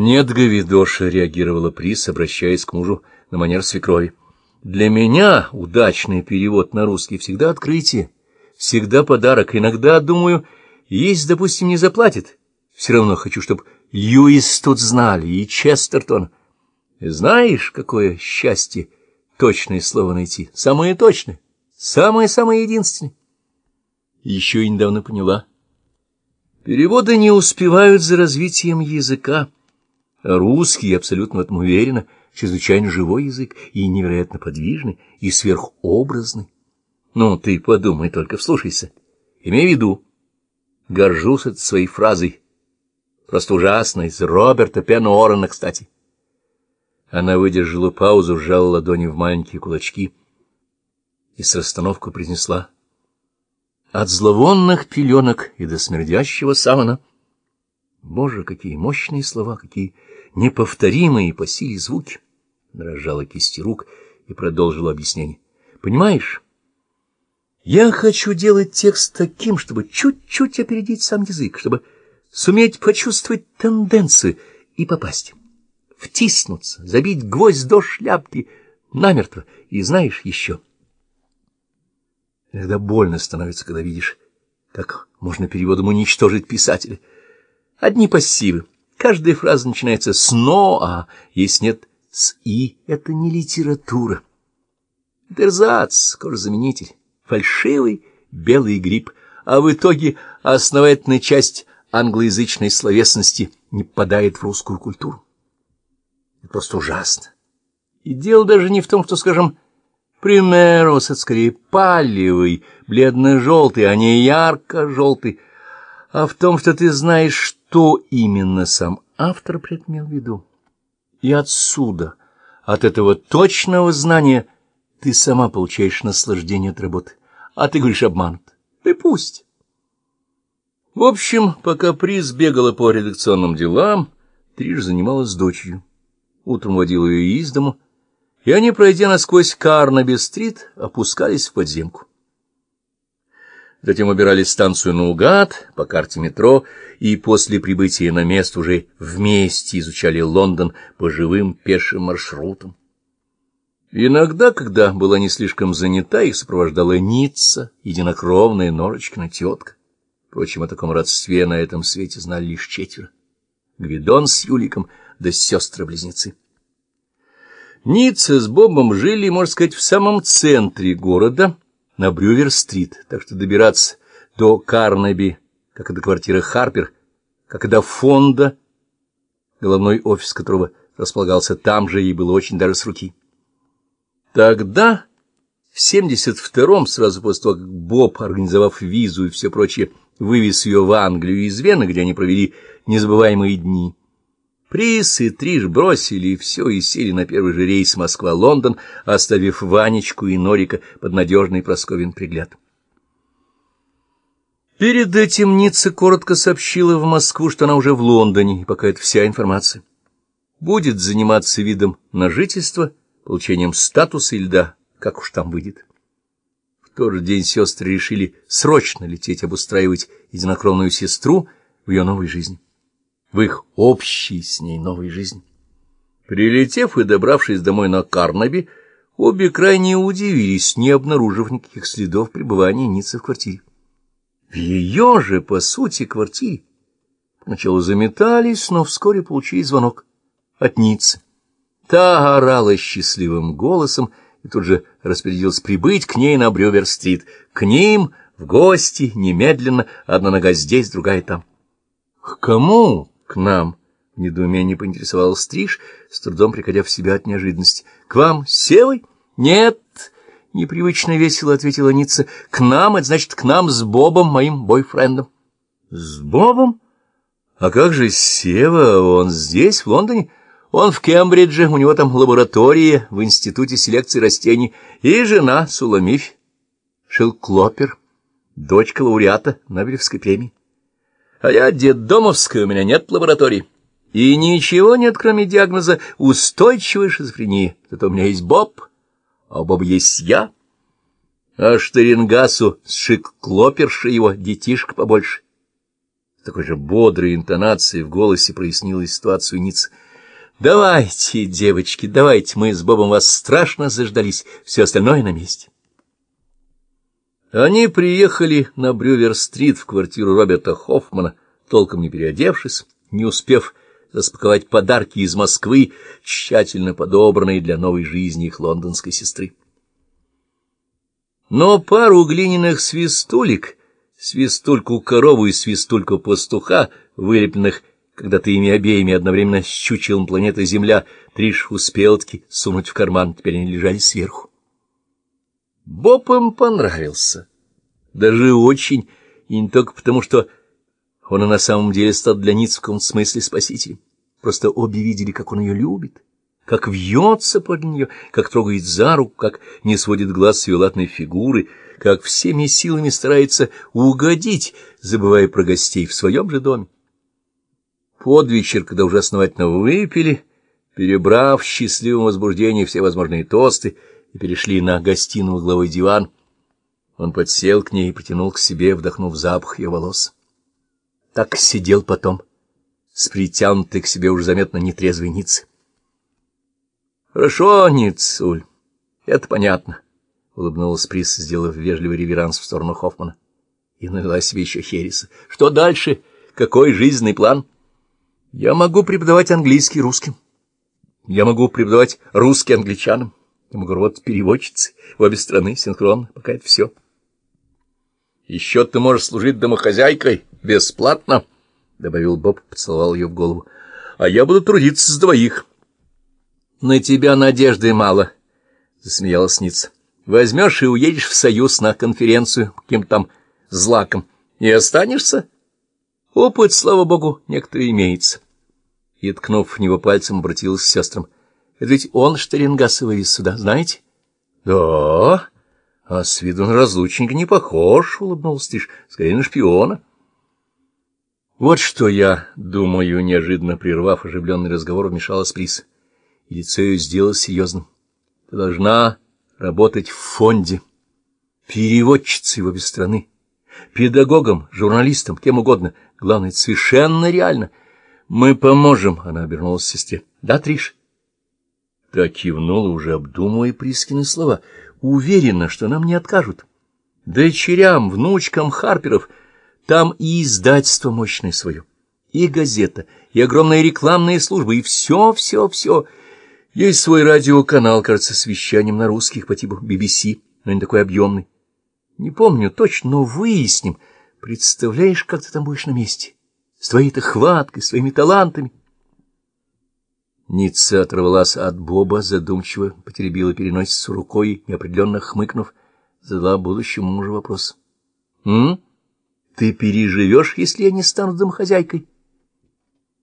Нет, Гавидоша, — реагировала Прис, обращаясь к мужу на манер свекрови. Для меня удачный перевод на русский всегда открытие, всегда подарок. Иногда, думаю, есть, допустим, не заплатит. Все равно хочу, чтобы Льюис тут знали и Честертон. Знаешь, какое счастье точное слово найти, самое точное, самое-самое единственное. Еще и недавно поняла. Переводы не успевают за развитием языка. Русский, абсолютно в этом уверена, чрезвычайно живой язык и невероятно подвижный, и сверхобразный. Ну, ты подумай только, вслушайся. Имей в виду, горжусь этой своей фразой, просто ужасной, из Роберта Пена Орена, кстати. Она выдержала паузу, сжала ладони в маленькие кулачки и с расстановкой произнесла. От зловонных пеленок и до смердящего савана. Боже, какие мощные слова, какие неповторимые по силе звуки! Дрожала кисти рук и продолжила объяснение. Понимаешь, я хочу делать текст таким, чтобы чуть-чуть опередить сам язык, чтобы суметь почувствовать тенденцию и попасть втиснуться, забить гвоздь до шляпки намертво. И знаешь еще, иногда больно становится, когда видишь, как можно переводом уничтожить писателя. Одни пассивы. Каждая фраза начинается с «но», а если нет с «и», это не литература. Это эрзац, кожезаменитель, фальшивый белый гриб, а в итоге основательная часть англоязычной словесности не попадает в русскую культуру. Это просто ужасно. И дело даже не в том, что, скажем, примерос, это скорее палевый, бледно-желтый, а не ярко-желтый, а в том, что ты знаешь, что именно сам автор предмел в виду. И отсюда, от этого точного знания, ты сама получаешь наслаждение от работы, а ты говоришь обманут. И пусть. В общем, пока приз бегала по редакционным делам, Триш занималась дочерью утром водил ее из дому, и они, пройдя насквозь Карнаби-стрит, опускались в подземку. Затем убирали станцию наугад по карте метро, и после прибытия на место уже вместе изучали Лондон по живым пешим маршрутам. Иногда, когда была не слишком занята, их сопровождала Ницца, единокровная Норочкина тетка. Впрочем, о таком родстве на этом свете знали лишь четверо. Гвидон с Юликом — да сестры-близнецы. Ницца с Бобом жили, можно сказать, в самом центре города, на Брювер-стрит, так что добираться до Карнаби, как и до квартиры Харпер, как и до фонда, головной офис которого располагался там же, и было очень даже с руки. Тогда, в 72-м, сразу после того, как Боб, организовав визу и все прочее, вывез ее в Англию из Вены, где они провели незабываемые дни, Приз и Триш бросили все и сели на первый же рейс Москва-Лондон, оставив Ванечку и Норика под надежный Просковин пригляд. Перед этим Ницца коротко сообщила в Москву, что она уже в Лондоне, и пока это вся информация. Будет заниматься видом на жительство, получением статуса и льда, как уж там выйдет. В тот же день сестры решили срочно лететь обустраивать единокровную сестру в ее новой жизни в их общей с ней новой жизни. Прилетев и добравшись домой на Карнаби, обе крайне удивились, не обнаружив никаких следов пребывания Ницы в квартире. В ее же, по сути, квартире. Поначалу заметались, но вскоре получили звонок от Ницы. Та орала счастливым голосом и тут же распорядилась прибыть к ней на Брювер-стрит. К ним в гости немедленно, одна нога здесь, другая там. — К кому? К нам. В недоумении поинтересовался Стриж, с трудом приходя в себя от неожиданности. — К вам Севой? — Нет, — непривычно весело ответила Ницца. — К нам, это значит, к нам с Бобом, моим бойфрендом. — С Бобом? А как же Сева? Он здесь, в Лондоне? Он в Кембридже, у него там лаборатория в Институте селекции растений. И жена Суламифь, Шилклопер, дочка лауреата Нобелевской премии. А я детдомовская, у меня нет лаборатории. И ничего нет, кроме диагноза устойчивой шизофрении. Зато у меня есть Боб, а у Боба есть я. А Штерингасу с шик-клоперши его детишка побольше. такой же бодрой интонацией в голосе прояснила ситуацию Ниц. «Давайте, девочки, давайте, мы с Бобом вас страшно заждались, все остальное на месте». Они приехали на Брювер-стрит в квартиру Роберта Хоффмана, толком не переодевшись, не успев распаковать подарки из Москвы, тщательно подобранные для новой жизни их лондонской сестры. Но пару глиняных свистулек, свистульку корову и свистульку пастуха, вылепленных когда-то ими обеими одновременно с чучелом планеты Земля, Триш успел-таки сунуть в карман, теперь они лежали сверху. Боб им понравился. Даже очень, и не только потому, что он и на самом деле стал для Ниц в каком смысле спасителем. Просто обе видели, как он ее любит, как вьется под нее, как трогает за руку, как не сводит глаз с ее латной фигуры, как всеми силами старается угодить, забывая про гостей в своем же доме. Под вечер, когда уже основательно выпили, перебрав в счастливом возбуждении все возможные тосты, и перешли на гостиную угловой диван, он подсел к ней и притянул к себе, вдохнув запах ее волос. Так сидел потом, с притянутой к себе уже заметно нетрезвой Ницей. — Хорошо, Ницуль, это понятно, — улыбнулась Прис, сделав вежливый реверанс в сторону Хоффмана. И налила себе еще Хереса. — Что дальше? Какой жизненный план? — Я могу преподавать английский русским. Я могу преподавать русский англичанам. Я могу работать переводчицей в обе страны, синхронно, пока это все. — Еще ты можешь служить домохозяйкой бесплатно, — добавил Боб, поцеловал ее в голову. — А я буду трудиться с двоих. — На тебя надежды мало, — засмеялась Ницца. — Возьмешь и уедешь в Союз на конференцию каким там злаком. И останешься? Опыт, слава богу, некоторый имеется. И, ткнув в него пальцем, обратилась к сестрам — это ведь он Штерингаса вывез сюда, знаете? — Да, а с виду на разлучника не похож, — улыбнулся Тиш, — скорее на шпиона. — Вот что я думаю, неожиданно прервав оживленный разговор, вмешалась Прис. И лицо ее сделалось серьезным. Ты должна работать в фонде, переводчицей в обе страны, педагогом, журналистом, кем угодно. Главное, это совершенно реально. Мы поможем, — она обернулась к сестре. — Да, Триш? Та кивнула, уже обдумывая Прискины слова. Уверена, что нам не откажут. Дочерям, внучкам Харперов там и издательство мощное свое, и газета, и огромная рекламная служба, и все, все, все. Есть свой радиоканал, кажется, с вещанием на русских по типу BBC, но не такой объемный. Не помню точно, но выясним. Представляешь, как ты там будешь на месте? С твоей-то хваткой, своими талантами. Ницца оторвалась от Боба, задумчиво потеребила переносицу рукой неопределенно хмыкнув, задала будущему мужу вопрос. — М? Ты переживешь, если я не стану домохозяйкой? —